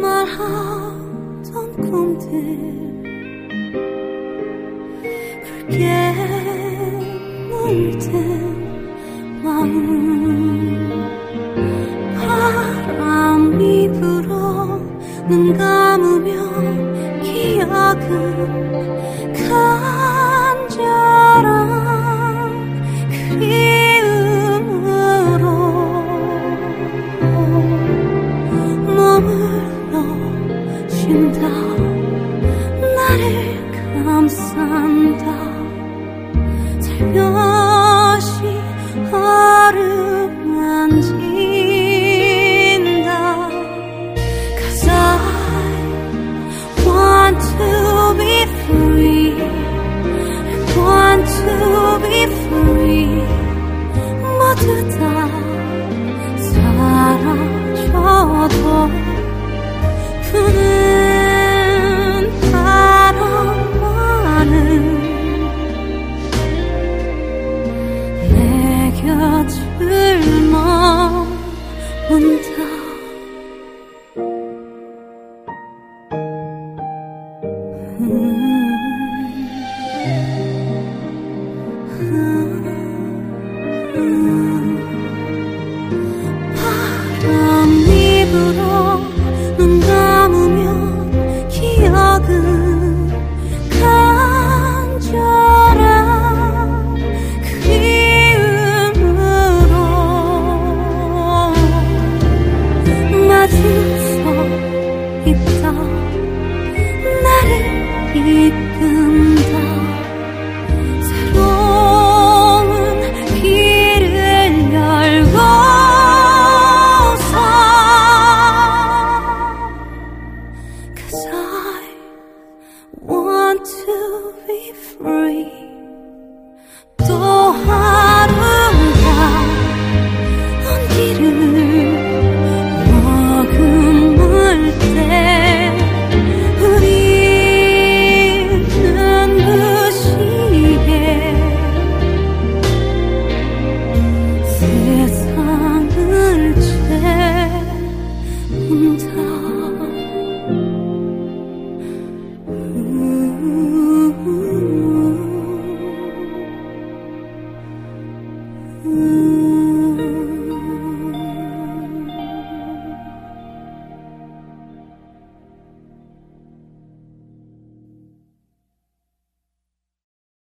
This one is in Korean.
말하던 꿈들. 붉게 물든 마음 바람이 불어 눈 감으며 기억은 간 쉰다 나를 감싼다 살며시 어루만진다 Cause I want to be free want to be free 불어 눈 감으면 기억은 간절한 그리움으로 마주서 있다 나를 이끈다 또하 Mm.